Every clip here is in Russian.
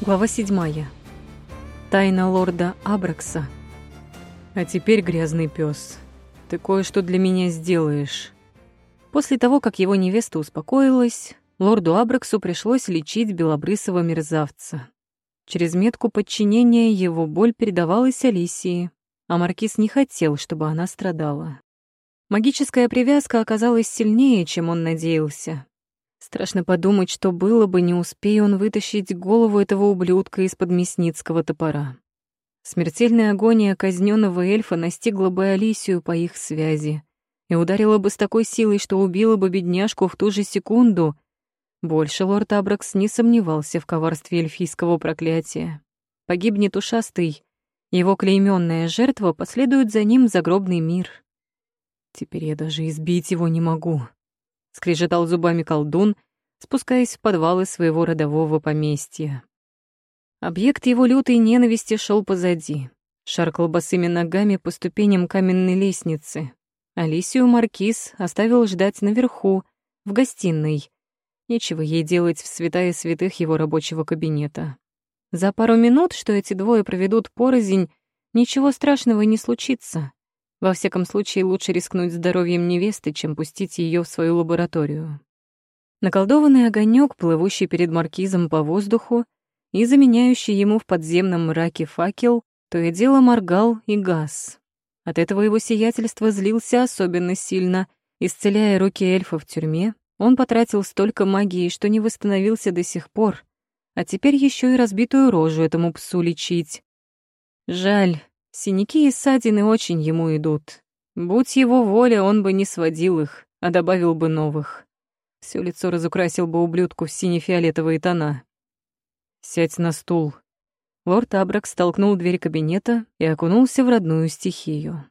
Глава седьмая. Тайна лорда Абракса. А теперь, грязный пес, ты кое-что для меня сделаешь. После того, как его невеста успокоилась, лорду Абраксу пришлось лечить белобрысого мерзавца. Через метку подчинения его боль передавалась Алисии, а Маркиз не хотел, чтобы она страдала. Магическая привязка оказалась сильнее, чем он надеялся. Страшно подумать, что было бы, не успея он вытащить голову этого ублюдка из-под мясницкого топора. Смертельная агония казненного эльфа настигла бы Алисию по их связи и ударила бы с такой силой, что убила бы бедняжку в ту же секунду. Больше лорд Абракс не сомневался в коварстве эльфийского проклятия. Погибнет ушастый, его клейменная жертва последует за ним в загробный мир. Теперь я даже избить его не могу скрежетал зубами колдун, спускаясь в подвалы своего родового поместья. Объект его лютой ненависти шел позади, шаркал босыми ногами по ступеням каменной лестницы. Алисию Маркиз оставил ждать наверху, в гостиной. Нечего ей делать в святая святых его рабочего кабинета. За пару минут, что эти двое проведут порознь, ничего страшного не случится. Во всяком случае, лучше рискнуть здоровьем невесты, чем пустить ее в свою лабораторию. Наколдованный огонек, плывущий перед маркизом по воздуху и заменяющий ему в подземном мраке факел, то и дело моргал и газ. От этого его сиятельство злился особенно сильно. Исцеляя руки эльфа в тюрьме, он потратил столько магии, что не восстановился до сих пор, а теперь еще и разбитую рожу этому псу лечить. Жаль, Синяки и ссадины очень ему идут. Будь его воля, он бы не сводил их, а добавил бы новых. Всё лицо разукрасил бы ублюдку в сине-фиолетовые тона. «Сядь на стул». Лорд Абрак столкнул дверь кабинета и окунулся в родную стихию.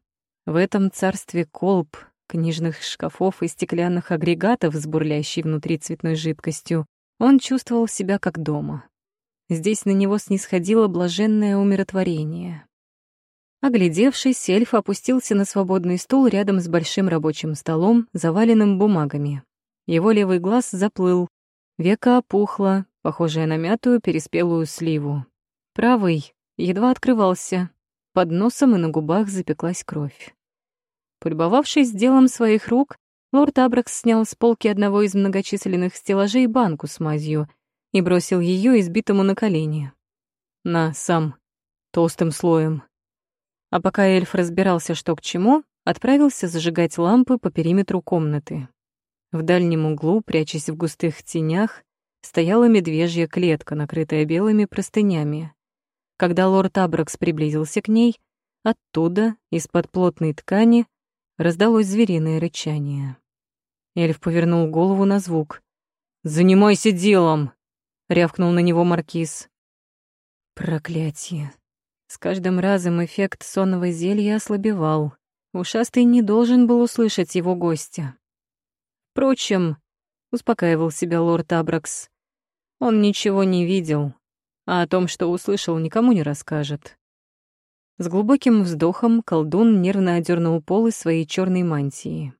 В этом царстве колб, книжных шкафов и стеклянных агрегатов с бурлящей внутри цветной жидкостью, он чувствовал себя как дома. Здесь на него снисходило блаженное умиротворение. Оглядевшись, эльф опустился на свободный стул рядом с большим рабочим столом, заваленным бумагами. Его левый глаз заплыл, века опухло, похожее на мятую переспелую сливу. Правый едва открывался, под носом и на губах запеклась кровь. Полюбовавшись делом своих рук, лорд Абракс снял с полки одного из многочисленных стеллажей банку с мазью и бросил ее избитому на колени. «На, сам, толстым слоем». А пока эльф разбирался, что к чему, отправился зажигать лампы по периметру комнаты. В дальнем углу, прячась в густых тенях, стояла медвежья клетка, накрытая белыми простынями. Когда лорд Абракс приблизился к ней, оттуда, из-под плотной ткани, раздалось звериное рычание. Эльф повернул голову на звук. «Занимайся делом!» — рявкнул на него маркиз. «Проклятие!» С каждым разом эффект сонного зелья ослабевал. Ушастый не должен был услышать его гостя. Впрочем, успокаивал себя лорд Абракс, он ничего не видел, а о том, что услышал, никому не расскажет. С глубоким вздохом колдун нервно одернул полы своей черной мантии.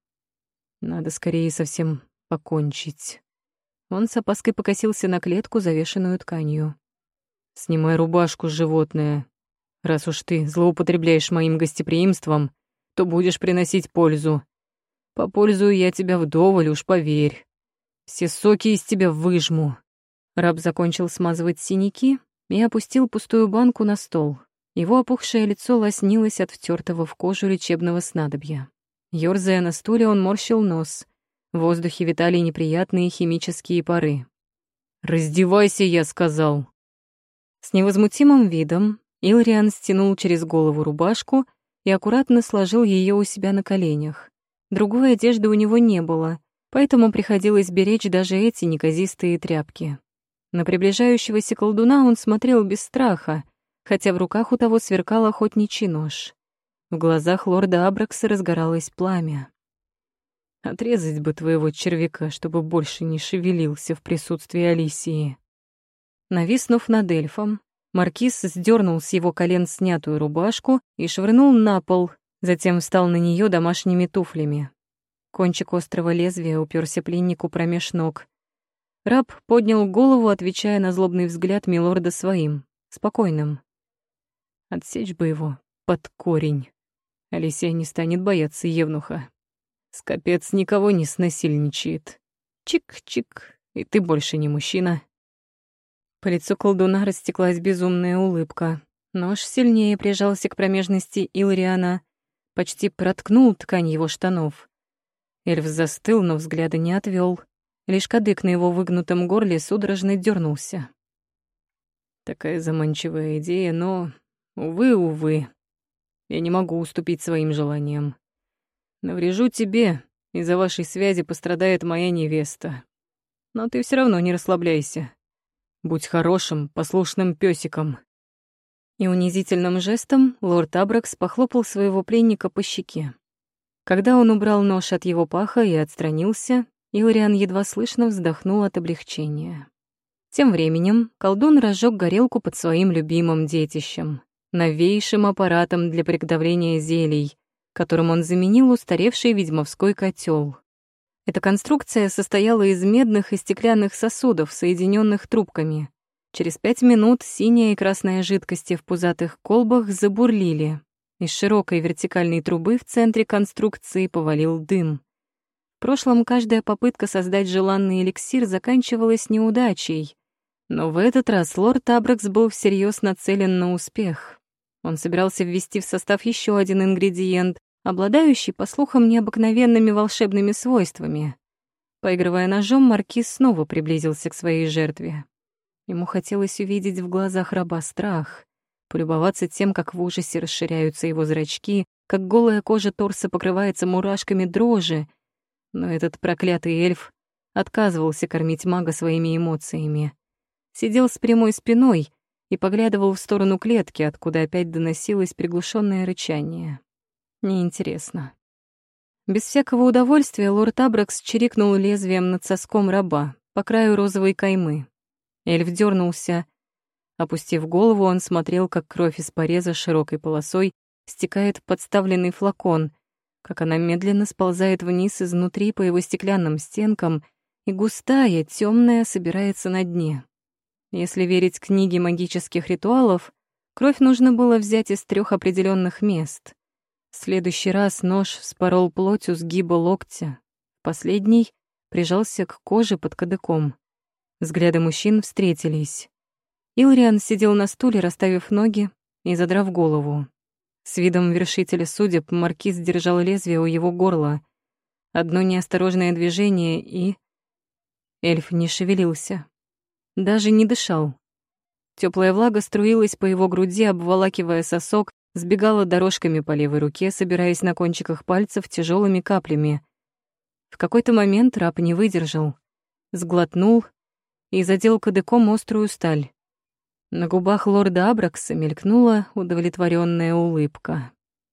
Надо скорее совсем покончить. Он с опаской покосился на клетку, завешенную тканью. «Снимай рубашку, животное», Раз уж ты злоупотребляешь моим гостеприимством, то будешь приносить пользу. Попользую я тебя вдоволь, уж поверь. Все соки из тебя выжму». Раб закончил смазывать синяки и опустил пустую банку на стол. Его опухшее лицо лоснилось от втертого в кожу лечебного снадобья. Ёрзая на стуле, он морщил нос. В воздухе витали неприятные химические пары. «Раздевайся», — я сказал. С невозмутимым видом Илриан стянул через голову рубашку и аккуратно сложил ее у себя на коленях. Другой одежды у него не было, поэтому приходилось беречь даже эти неказистые тряпки. На приближающегося колдуна он смотрел без страха, хотя в руках у того сверкал охотничий нож. В глазах лорда Абракса разгоралось пламя. «Отрезать бы твоего червяка, чтобы больше не шевелился в присутствии Алисии». Нависнув над эльфом, Маркиз сдернул с его колен снятую рубашку и швырнул на пол, затем встал на нее домашними туфлями. Кончик острого лезвия уперся пленнику промеж ног. Раб поднял голову, отвечая на злобный взгляд милорда своим, спокойным. Отсечь бы его под корень. Алисия не станет бояться Евнуха. Скопец никого не снасильничает. Чик-чик, и ты больше не мужчина. По лицу колдуна растеклась безумная улыбка. Нож сильнее прижался к промежности Илриана, почти проткнул ткань его штанов. Эльф застыл, но взгляда не отвел. Лишь кадык на его выгнутом горле судорожно дернулся. Такая заманчивая идея, но, увы, увы, я не могу уступить своим желаниям. Наврежу тебе, из-за вашей связи пострадает моя невеста. Но ты все равно не расслабляйся. Будь хорошим, послушным песиком. И унизительным жестом лорд Абракс похлопал своего пленника по щеке. Когда он убрал нож от его паха и отстранился, Илариан едва слышно вздохнул от облегчения. Тем временем колдун разжег горелку под своим любимым детищем, новейшим аппаратом для приготовления зелий, которым он заменил устаревший ведьмовской котел. Эта конструкция состояла из медных и стеклянных сосудов, соединенных трубками. Через пять минут синяя и красная жидкости в пузатых колбах забурлили. Из широкой вертикальной трубы в центре конструкции повалил дым. В прошлом каждая попытка создать желанный эликсир заканчивалась неудачей. Но в этот раз лорд Абракс был всерьез нацелен на успех. Он собирался ввести в состав еще один ингредиент, обладающий, по слухам, необыкновенными волшебными свойствами. Поигрывая ножом, маркиз снова приблизился к своей жертве. Ему хотелось увидеть в глазах раба страх, полюбоваться тем, как в ужасе расширяются его зрачки, как голая кожа торса покрывается мурашками дрожи. Но этот проклятый эльф отказывался кормить мага своими эмоциями. Сидел с прямой спиной и поглядывал в сторону клетки, откуда опять доносилось приглушенное рычание. Неинтересно. Без всякого удовольствия лорд Абракс чирикнул лезвием над соском раба по краю розовой каймы. Эльф дернулся. Опустив голову, он смотрел, как кровь из пореза широкой полосой стекает в подставленный флакон, как она медленно сползает вниз изнутри по его стеклянным стенкам, и густая, темная собирается на дне. Если верить книге магических ритуалов, кровь нужно было взять из трех определенных мест. В следующий раз нож вспорол плоть у сгиба локтя. Последний прижался к коже под кадыком. Взгляды мужчин встретились. Илриан сидел на стуле, расставив ноги и задрав голову. С видом вершителя судеб маркиз держал лезвие у его горла. Одно неосторожное движение и... Эльф не шевелился. Даже не дышал. Теплая влага струилась по его груди, обволакивая сосок сбегала дорожками по левой руке, собираясь на кончиках пальцев тяжелыми каплями. В какой-то момент раб не выдержал, сглотнул и задел кадыком острую сталь. На губах лорда Абракса мелькнула удовлетворенная улыбка.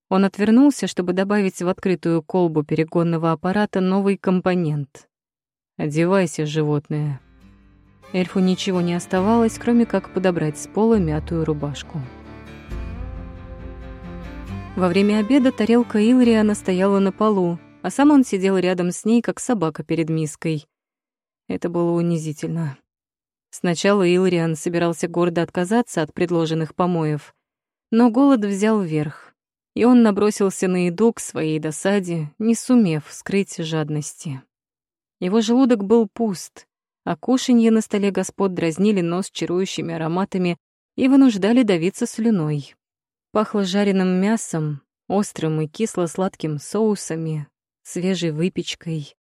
Он отвернулся, чтобы добавить в открытую колбу перегонного аппарата новый компонент. «Одевайся, животное». Эльфу ничего не оставалось, кроме как подобрать с пола мятую рубашку. Во время обеда тарелка Илриана стояла на полу, а сам он сидел рядом с ней, как собака перед миской. Это было унизительно. Сначала Илриан собирался гордо отказаться от предложенных помоев, но голод взял верх, и он набросился на еду к своей досаде, не сумев скрыть жадности. Его желудок был пуст, а кушанье на столе господ дразнили нос чарующими ароматами и вынуждали давиться слюной. Пахло жареным мясом, острым и кисло-сладким соусами, свежей выпечкой.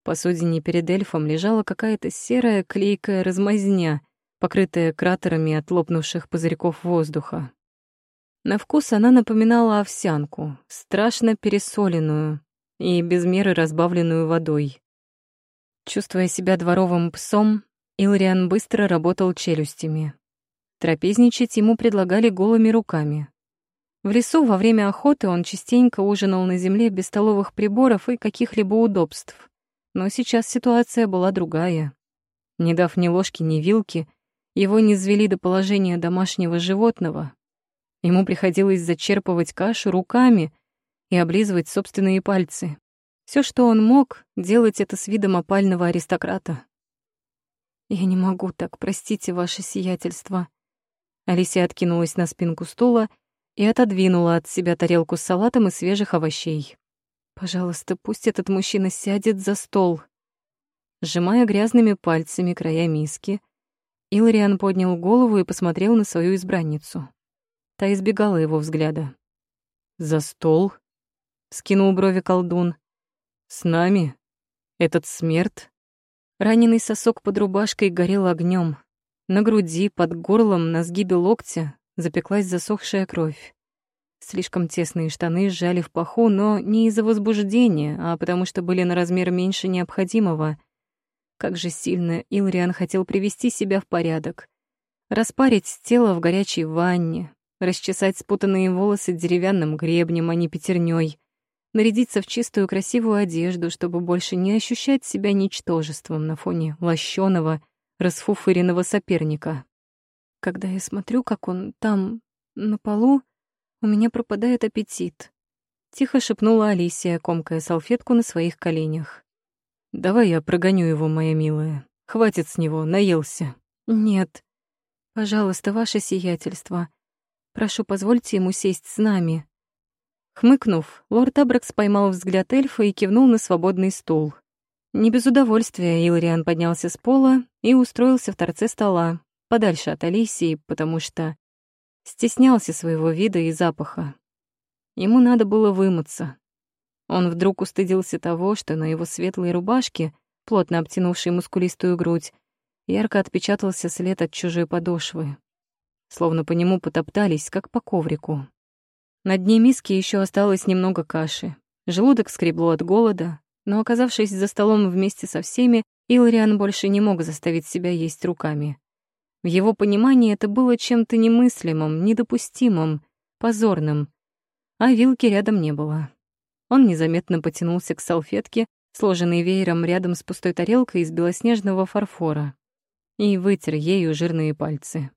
В посудине перед эльфом лежала какая-то серая клейкая размазня, покрытая кратерами от лопнувших пузырьков воздуха. На вкус она напоминала овсянку, страшно пересоленную и без меры разбавленную водой. Чувствуя себя дворовым псом, Илриан быстро работал челюстями. Трапезничать ему предлагали голыми руками. В лесу во время охоты он частенько ужинал на земле без столовых приборов и каких-либо удобств. Но сейчас ситуация была другая. Не дав ни ложки, ни вилки, его не звели до положения домашнего животного. Ему приходилось зачерпывать кашу руками и облизывать собственные пальцы. Все, что он мог, делать это с видом опального аристократа. Я не могу так, простите, ваше сиятельство. Алисия откинулась на спинку стула и отодвинула от себя тарелку с салатом и свежих овощей. Пожалуйста, пусть этот мужчина сядет за стол. Сжимая грязными пальцами края миски, Илариан поднял голову и посмотрел на свою избранницу. Та избегала его взгляда. «За стол?» — скинул брови колдун. «С нами? Этот смерть?» Раненый сосок под рубашкой горел огнем. На груди, под горлом, на сгибе локтя запеклась засохшая кровь. Слишком тесные штаны сжали в паху, но не из-за возбуждения, а потому что были на размер меньше необходимого. Как же сильно Илриан хотел привести себя в порядок. Распарить тело в горячей ванне, расчесать спутанные волосы деревянным гребнем, а не пятерней, нарядиться в чистую красивую одежду, чтобы больше не ощущать себя ничтожеством на фоне лощеного, расфуфыренного соперника. Когда я смотрю, как он там, на полу, у меня пропадает аппетит. Тихо шепнула Алисия, комкая салфетку на своих коленях. «Давай я прогоню его, моя милая. Хватит с него, наелся». «Нет. Пожалуйста, ваше сиятельство. Прошу, позвольте ему сесть с нами». Хмыкнув, лорд Абракс поймал взгляд эльфа и кивнул на свободный стул. Не без удовольствия Илариан поднялся с пола и устроился в торце стола, подальше от Алисии, потому что стеснялся своего вида и запаха. Ему надо было вымыться. Он вдруг устыдился того, что на его светлой рубашке, плотно обтянувшей мускулистую грудь, ярко отпечатался след от чужой подошвы. Словно по нему потоптались, как по коврику. На дне миски еще осталось немного каши. Желудок скребло от голода, но, оказавшись за столом вместе со всеми, Илариан больше не мог заставить себя есть руками. Его понимании это было чем-то немыслимым, недопустимым, позорным. А вилки рядом не было. Он незаметно потянулся к салфетке, сложенной веером рядом с пустой тарелкой из белоснежного фарфора, и вытер ею жирные пальцы.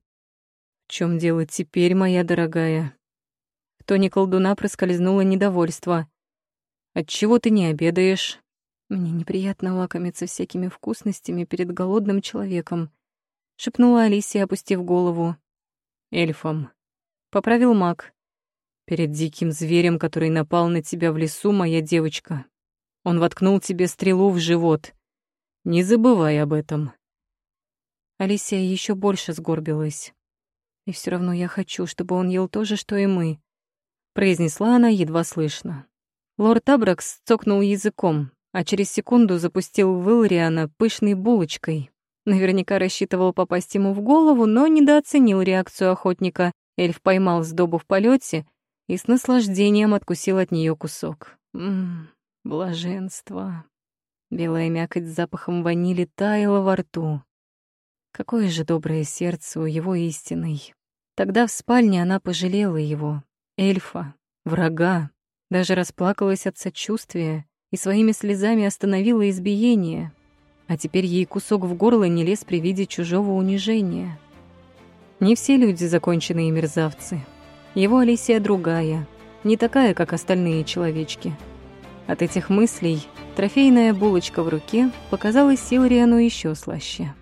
«В чем дело теперь, моя дорогая?» В тоне колдуна проскользнуло недовольство. «Отчего ты не обедаешь?» «Мне неприятно лакомиться всякими вкусностями перед голодным человеком», — шепнула Алисия, опустив голову. «Эльфом», — поправил маг. «Перед диким зверем, который напал на тебя в лесу, моя девочка. Он воткнул тебе стрелу в живот. Не забывай об этом». Алисия еще больше сгорбилась. «И все равно я хочу, чтобы он ел то же, что и мы произнесла она едва слышно. Лорд Абракс цокнул языком, а через секунду запустил в Илриана пышной булочкой. Наверняка рассчитывал попасть ему в голову, но недооценил реакцию охотника. Эльф поймал сдобу в полете и с наслаждением откусил от нее кусок. Ммм, блаженство. Белая мякоть с запахом ванили таяла во рту. Какое же доброе сердце у его истинной. Тогда в спальне она пожалела его, эльфа, врага, даже расплакалась от сочувствия и своими слезами остановила избиение, а теперь ей кусок в горло не лез при виде чужого унижения. Не все люди законченные мерзавцы. Его Алисия другая, не такая, как остальные человечки. От этих мыслей трофейная булочка в руке показалась Силриану еще слаще.